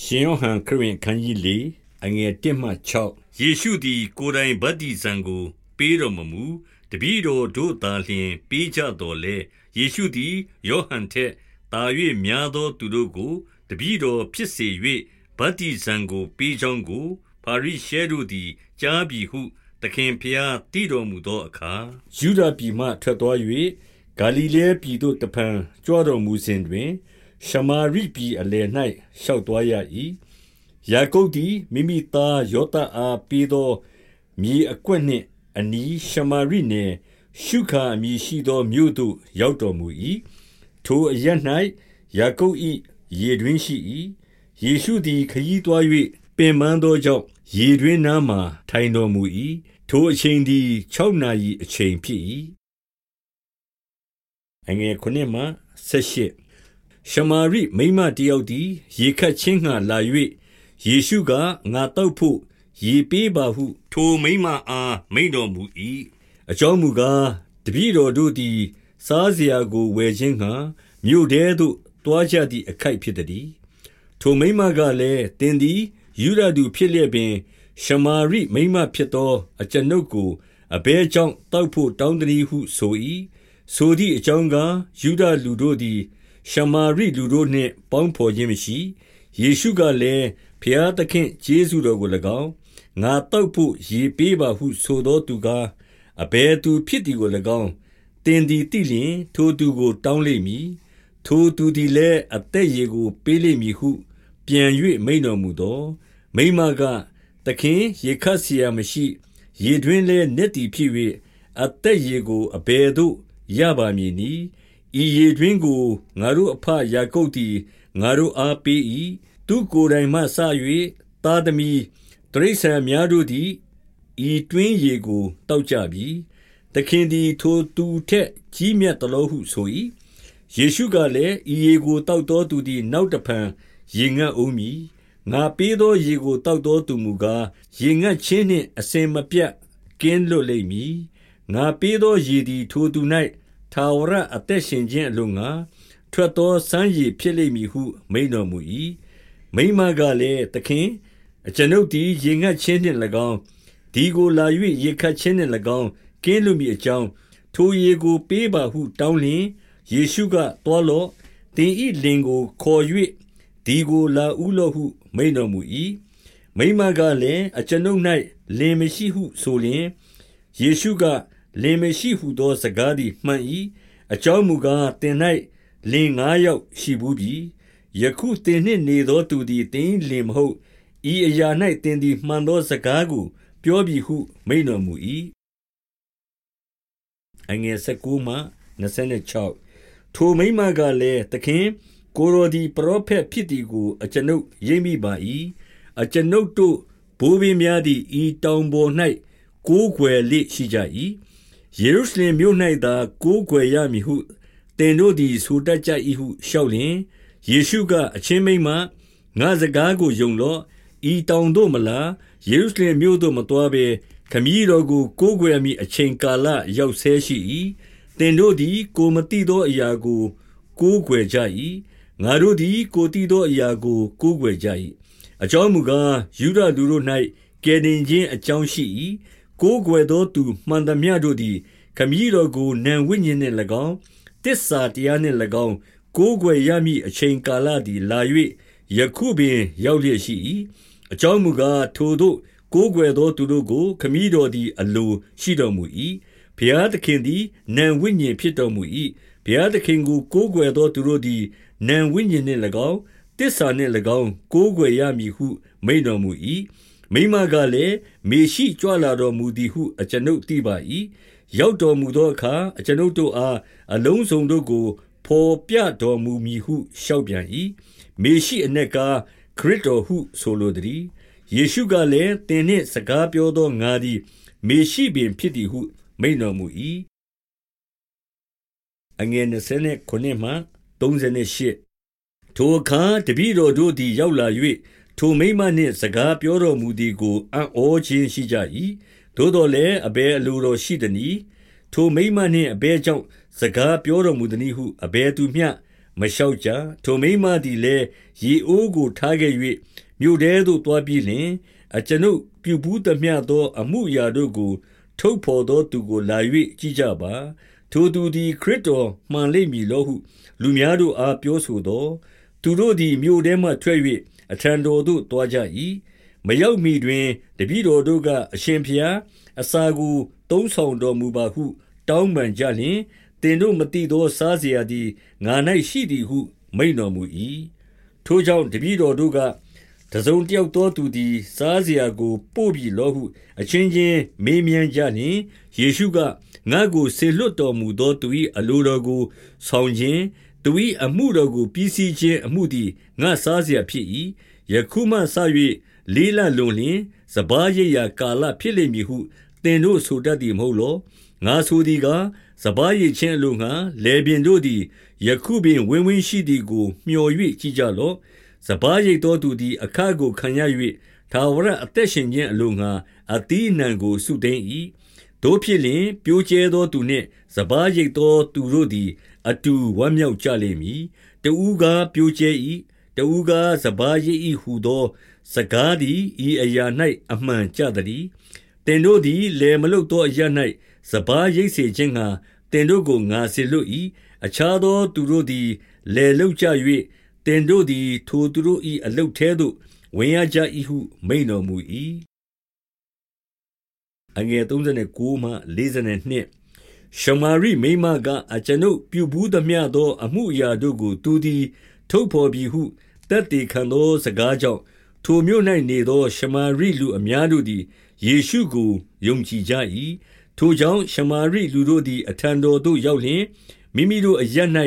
ရှင်ယောဟန်ခရစ်ဝင်ခန်းကြီး၄အငယ်1မှ6ယေရှုသည် ကိုယ်တိုင်ဗတ္တိဇံကို ပေးတော်မမူတပည့်တော်တို့သာလျှင် ပေးကြတော်လေယေရှုသည်ယောဟန်ထက်တာ၍များသောသူတို့ကိုတပည့်တော်ဖြစ်စေ၍ဗတ္တိဇံကို ပေးကြောင်းကိုပါရိရှဲတို့သည်ကြားပြီဟု သခင်ဖျားတည်တော်မူသောအခါယူဒာပြည်မှထွက်သွား၍ဂါလိလဲပြည်သို့တဖန်ကြွတော်မူစဉ်တွင် ရှမာရိပြည်အလယ်၌ရှောက်သွားရ၏ယာကုပ်သည်မိမိသားယောသအားပေးသောမြေအကွက်နှင့်အနီးရှမာရိနယ်ရှုခာအမည်ရှိသောမြို့သို့ရောက်တော်မူ၏ထိုအရ၌ယာကုပ်၏ရေတွင်ရှိ၏ယေရှုသည်ခရီးသွား၍ပင်ပန်းသောကြောင့်ရေတွင်နားမှထိုင်တော်မူ၏ထိုအချိန်သည်6နာရီအချိန်ဖြစ်၏အငယ်9မှ18 ရှမာရိမိန်းမတယောက်သည် ရေခပ်ခြင်းငှါလာ၍ယေရှုက၊ငါသောက်ဘို့ရေပေးပါဟု ထိုမိန်းမအားမိန့်တော်မူ၏။အကြောင်းမူကား၊တပည့်တော်တို့သည် စားစရာကိုဝယ်ခြင်းငှါမြို့ထဲသို့သွားကြသည်အခိုက်ဖြစ်သတည်း။ထိုမိန်းမကလည်း၊သင်သည်ယုဒလူဖြစ်လျက်ပင်ရှမာရိမိန်းမဖြစ်သော အကျွန်ုပ်ကိုအဘယ်ကြောင့်သောက်ဘို့တောင်းသနည်းဟုဆို၏။ဆိုသည်အကြောင်းကား၊ယုဒလူတို့သည် ရှမာရိလူတို့နှင့် ပေါင်းဘော်ခြင်းမရှိ။ယေရှုကလည်း၊ဘုရားသခင့်ကျေးဇူးတော်ကို၎င်း၊ငါသောက်ဘို့ ရေပေးပါဟုဆိုသောသူကား အဘယ်သူဖြစ်သည်ကို၎င်း၊သင်သည်သိလျှင် ထိုသူကို တောင်းလိမ့်မည်။ထိုသူသည်လည်း အသက်ရေကို ပေးလိမ့်မည်ဟု ပြန်၍မိန့်တော်မူသော်၊မိန်းမက၊သခင်၊ရေခပ်စရာမရှိ။ရေတွင်းလည်း နက်သည်ဖြစ်၍၊အသက်ရေကို အဘယ်သို့ရပါမည်နည်း ဤရေတွင်းကိုငါတို့အဘယာကုပ်သည်ငါတို့အားပေး၏။သူ့ကိုယ်တိုင်မှစ၍သားသမီးတိရစ္ဆာန်များတို့သည်ဤတွင်းရေကိုသောက်ကြပြီ။သခင်သည်ထိုသူထက်ကြီးမြတ်သလောဟုဆို၏။ယေရှုကလည်း၊ဤရေကိုသောက်သောသူသည်နောက်တဖန်ရေငတ်ဦးမည်။ငါပေးသောရေကိုသောက်သောသူမူကား၊ရေငတ်ခြင်းနှင့်အစဉ်မပြတ်ကင်းလွတ်လိမ့်မည်။ငါပေးသောရေသည်ထိုသူ၌ ထာဝရအသက်ရှင်ခြင်းအလို့ငှါထွက်သောစမ်းရေဖြစ်လိမ့်မည်ဟုမိန့်တော်မူ၏။မိန်းမကလည်း၊သခင်၊အကျွန်ုပ်သည်ရေငတ်ခြင်းနှင့်၎င်း၊သည်ကိုလာ၍ရေခပ်ခြင်းနှင့်၎င်းကင်းလွတ်မည်အကြောင်း၊ထိုရေကိုပေးပါဟုတောင်းလျှင်၊ယေရှုက၊သွားလော့။သင်၏လင်ကိုခေါ်၍သည်ကိုလာဦးလော့ဟုမိန့်တော်မူ၏။မိန်းမကလည်း၊အကျွန်ုပ်၌လင်မရှိဟုဆိုလျှင်၊ယေရှုက လင်မရှိဟုသောစကားသည်မှန်၏။အကြောင်းမူကား၊သင်၌လင်ငါးယောက်ရှိဘူးပြီ။ယခုသင်နှင့်နေသောသူသည်သင်၏လင်မဟုတ်။ဤအရာ၌သင်သည်မှန်သောစကားကို ပြောပြီဟု မိန့်တော်မူ၏။ထိုမိန်းမကလည်း၊သခင်၊ကိုယ်တော်သည်ပရောဖက်ဖြစ်သည်ကိုအကျွန်ုပ်ရိပ်မိပါ၏။အကျွန်ုပ်တို့ဘိုးဘေးများသည်ဤတောင်ပေါ်၌ကိုးကွယ်လေ့ရှိကြ၏။ ယေရုရှလင်မြို့၌သာကိုးကွယ်ရမည်ဟုသင်တို့သည်ဆိုတတ်ကြ၏ဟုလျှောက်လျှင်၊ယေရှုက၊အချင်းမိန်းမ၊ငါ့စကားကိုယုံလော့။ဤတောင်သို့မလာ၊ယေရုရှလင်မြို့သို့မသွားဘဲခမည်းတော်ကိုကိုးကွယ်ရမည်အချိန်ကာလရောက်ဆဲရှိ၏။သင်တို့သည်ကိုယ်မသိသောအရာကိုကိုးကွယ်ကြ၏။ငါတို့သည်ကိုယ်သိသောအရာကိုကိုးကွယ်ကြ၏။အကြောင်းမူကား၊ယုဒလူတို့၌ကယ်တင်ခြင်းအကြောင်းရှိ၏ ကိုးကွယ်သောသူမှန်သမျှတို့သည် ခမည်းတော်ကိုနံဝိညာဉ်နှင့်၎င်း၊သစ္စာတရားနှင့်၎င်း ကိုးကွယ်ရမည်အချိန်ကာလသည်လာ၍ယခုပင်ရောက်လျက်ရှိ၏။အကြောင်းမူကား၊ထိုသို့ကိုးကွယ်သောသူတို့ကို ခမည်းတော်သည် အလိုရှိတော်မူ၏။ဘုရားသခင်သည် နံဝိညာဉ်ဖြစ်တော်မူ၏။ဘုရားသခင်ကို ကိုးကွယ်သောသူတို့သည် နံဝိညာဉ်နှင့်၎င်း၊သစ္စာနှင့်၎င်း ကိုးကွယ်ရမည်ဟု မိန့်တော်မူ၏ မိန်းမကလည်း၊မေရှိကြွလာတော်မူသည်ဟု အကျွန်ုပ်သိပါ၏။ရောက်တော်မူသောအခါအကျွန်ုပ်တို့အားအလုံးစုံတို့ကိုဘော်ပြတော်မူမည်ဟုလျှောက်ပြန်၏။မေရှိအနက်ကားခရစ်တော်ဟုဆိုလိုသတည်း။ယေရှုကလည်း၊သင်နှင့်စကားပြောသောငါသည် မေရှိပင်ဖြစ်သည်ဟု မိန့်တော်မူ၏။ထိုအခါတပည့်တော်တို့သည်ရောက်လာ၍ ထိုမိန်းမနှင့် စကားပြောတော်မူသည်ကို အံ့ဩခြင်းရှိကြ၏။သို့သော်လည်း အဘယ်အလိုတော်ရှိသနည်း။ထိုမိန်းမနှင့် အဘယ်ကြောင့် စကားပြောတော်မူသနည်းဟု အဘယ်သူမျှ မလျှောက်ကြ။ထိုမိန်းမသည်လည်း ရေအိုးကို ထားခဲ့၍မြို့ထဲသို့ သွားပြီးလျှင်၊အကျွန်ုပ်ပြုဘူးသမျှသော အမှုအရာတို့ကို ထုတ်ဘော်သောသူကို လာ၍ကြည့်ကြပါ။ထိုသူသည် ခရစ်တော်မှန်လိမ့်မည်လောဟု လူများတို့အား ပြောဆိုသော်၊သူတို့သည် မြို့ထဲမှထွက်၍ အထံတော်သို့သွားကြ၏။မရောက်မှီတွင်တပည့်တော်တို့က၊အရှင်ဘုရား၊အစာကိုသုံးဆောင်တော်မူပါဟု တောင်းပန်ကြလျှင်၊သင်တို့မသိသောစားစရာသည်ငါ၌ရှိသည်ဟုမိန့်တော်မူ၏။ထိုကြောင့်တပည့်တော်တို့က၊တစုံတယောက်သောသူသည် စားစရာကို ပို့ပြီလောဟု အချင်းချင်းမေးမြန်းကြလျှင်၊ယေရှုက၊ငါ့ကိုစေလွှတ်တော်မူသောသူ၏အလိုတော်ကိုဆောင်ခြင်း၊ သူ၏အမှုတော်ကိုပြီးစီးခြင်းအမှုသည်ငါ့စားစရာဖြစ်၏။ယခုမှစ၍လေးလလွန်လျှင်စပါးရိတ်ရာကာလဖြစ်လိမ့်မည်ဟုသင်တို့ဆိုတတ်သည်မဟုတ်လော။ငါဆိုသည်ကား၊စပါးရိတ်ခြင်းအလိုငှါလယ်ပြင်တို့သည်ယခုပင်ဝင်းဝင်းရှိသည်ကိုမြော်၍ကြည့်ကြလော့။စပါးရိတ်သောသူသည်အခကိုခံရ၍ထာဝရအသက်ရှင်ခြင်းအလိုငှါအသီးအနှံကိုစုသိမ်း၏။သို့ဖြစ်လျှင်၊ပျိုးကြဲသောသူနှင့်စပါးရိတ်သောသူတို့သည် အတူဝမ်းမြောက်ကြလိမ့်မည်။တဦးကားပျိုးကြဲ၏။တဦးကားစပါးရိတ်၏ဟူသော စကားသည်ဤအရာ၌အမှန်ကျသတည်း။သင်တို့သည်လယ်မလုပ်သောအရပ်၌စပါးရိတ်စေခြင်းငှါသင်တို့ကိုငါစေလွှတ်၏။အခြားသောသူတို့သည်လယ်လုပ်ကြ၍၊သင်တို့သည် ထိုသူတို့၏အလုပ်ထဲသို့ဝင်ရကြ၏ဟုမိန့်တော်မူ၏။ရှမာ ရိမိန်းမက၊အကျွန်ုပ်ပြုဘူးသမျှသော အမှုအရာတို့ကို သူသည် ထုတ်ဘော်ပြီဟုသက်သေခံသောစကားကြောင့်၊ထိုမြို့၌နေသော ရှမာရိလူအများတို့သည်ယေရှုကိုယုံကြည်ကြ၏။ထိုကြောင့်ရှမာရိလူတို့သည် အထံတော်သို့ရောက်လျှင်၊မိမိတို့အရပ်၌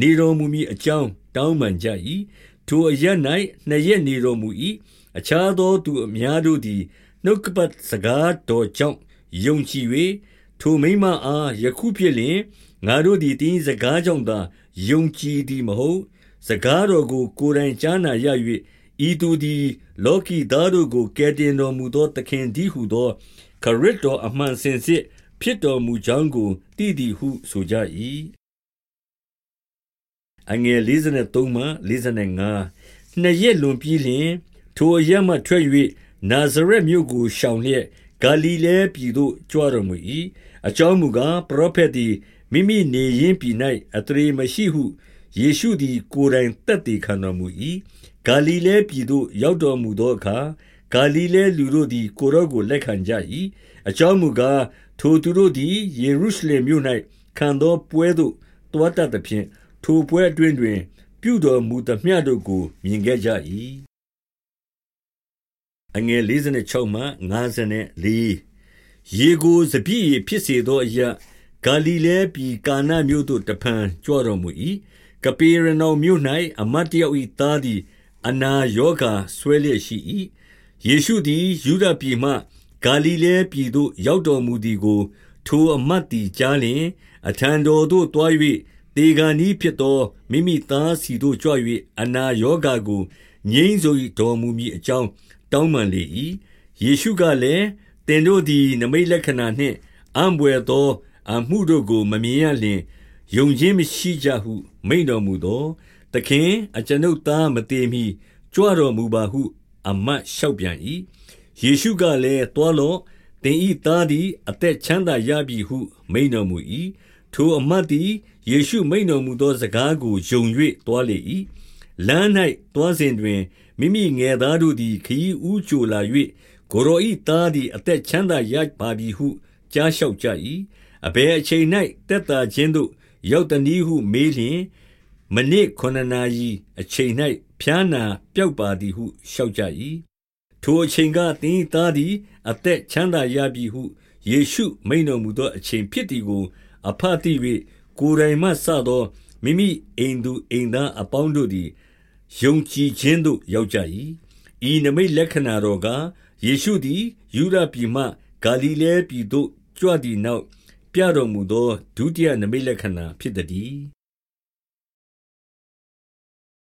နေတော်မူမည်အကြောင်းတောင်းပန်ကြ၏။ထိုအရပ်၌နှစ်ရက်နေတော်မူ၏။အခြားသောသူအများတို့သည်နှုတ်ကပတ်စကားတော်ကြောင့်ယုံကြည်၍၊ ထိုမိန်းမအား၊ယခုဖြစ်လျှင်ငါတို့သည်သင်၏စကားကြောင့်သာယုံကြည်သည်မဟုတ်။စကားတော်ကို ကိုယ်တိုင်ကြားနာရ၍၊ဤသူသည် လောကီသားတို့ကိုကယ်တင်တော်မူသောသခင်တည်းဟူသော ခရစ်တော်အမှန်စင်စစ် ဖြစ်တော်မူကြောင်းကိုသိသည်ဟုဆိုကြ၏။နှစ်ရက်လွန်ပြီးလျှင်၊ထိုအရပ်မှထွက်၍နာဇရက်မြို့ကိုရှောင်လျက် ဂါလိလဲပြည်သို့ကြွတော်မူ၏။အကြောင်းမူကား၊ပရောဖက်သည်မိမိနေရင်းပြည်၌အသရေမရှိဟုယေရှုသည်ကိုယ်တိုင်သက်သေခံတော်မူ၏။ဂါလိလဲပြည်သို့ရောက်တော်မူသောအခါ၊ဂါလိလဲလူတို့သည်ကိုယ်တော်ကိုလက်ခံကြ၏။အကြောင်းမူကား၊ထိုသူတို့သည်ယေရုရှလင်မြို့၌ခံသောပွဲသို့သွားတတ်သဖြင့်၊ထိုပွဲအတွင်းတွင် ပြုတော်မူသမျှတို့ကိုမြင်ခဲ့ကြ၏။ ရေကိုစပျစ်ရည်ဖြစ်စေသောအရပ်၊ဂါလိလဲပြည်ကာနမြို့သို့တဖန်ကြွတော်မူ၏။ကပေရနောင်မြို့၌အမတ်တယောက်၏သားသည်အနာရောဂါစွဲလျက်ရှိ၏။ယေရှုသည်ယုဒပြည်မှဂါလိလဲပြည်သို့ရောက်တော်မူသည်ကို ထိုအမတ်သည်ကြားလျှင်၊အထံတော်သို့သွား၍သေခါနီးဖြစ်သောမိမိသားဆီသို့ကြွ၍အနာရောဂါကို ငြိမ်းစေတော်မူမည်အကြောင်း တောင်းပန်လေ၏။ယေရှုကလည်း၊သင်တို့သည် နိမိတ်လက္ခဏာနှင့်အံ့ဘွယ်သော အမှုတို့ကို မမြင်ရလျှင်ယုံခြင်းမရှိကြဟု မိန့်တော်မူသော်၊သခင်၊အကျွန်ုပ်သားမသေမှီကြွတော်မူပါဟု အမတ်လျှောက်ပြန်၏။ယေရှုကလည်း၊သွားလော့။သင်၏သားသည်အသက်ချမ်းသာရပြီဟု မိန့်တော်မူ၏။ထိုအမတ်သည်ယေရှုမိန့်တော်မူသောစကားကိုယုံ၍သွားလေ၏။ လမ်း၌သွားစဉ်တွင်မိမိငယ်သားတို့သည်ခရီးဦးကြိုလာ၍၊ကိုယ်တော်၏သားသည်အသက်ချမ်းသာရပါပြီဟုကြားလျှောက်ကြ၏။အဘယ်အချိန်၌သက်သာခြင်းသို့ရောက်သနည်းဟုမေးလျှင်၊မနေ့ခုနစ်နာရီအချိန်၌ဖျားနာပျောက်ပါသည်ဟုလျှောက်ကြ၏။ထိုအချိန်ကသင်၏သားသည်အသက်ချမ်းသာရပြီဟုယေရှုမိန့်တော်မူသောအချိန်ဖြစ်သည်ကိုအဘသိ၍၊ကိုယ်တိုင်မှစသော မိမိအိမ်သူအိမ်သားအပေါင်းတို့သည်ယုံကြည်ခြင်းသို့ရောက်ကြ၏။ဤနိမိတ်လက္ခဏာတော်ကား၊ယေရှုသည်ယုဒပြည်မှဂါလိလဲပြည်သို့ကြွသည်နောက် ပြတော်မူသောဒုတိယနိမိတ်လက္ခဏာဖြစ်သတည်း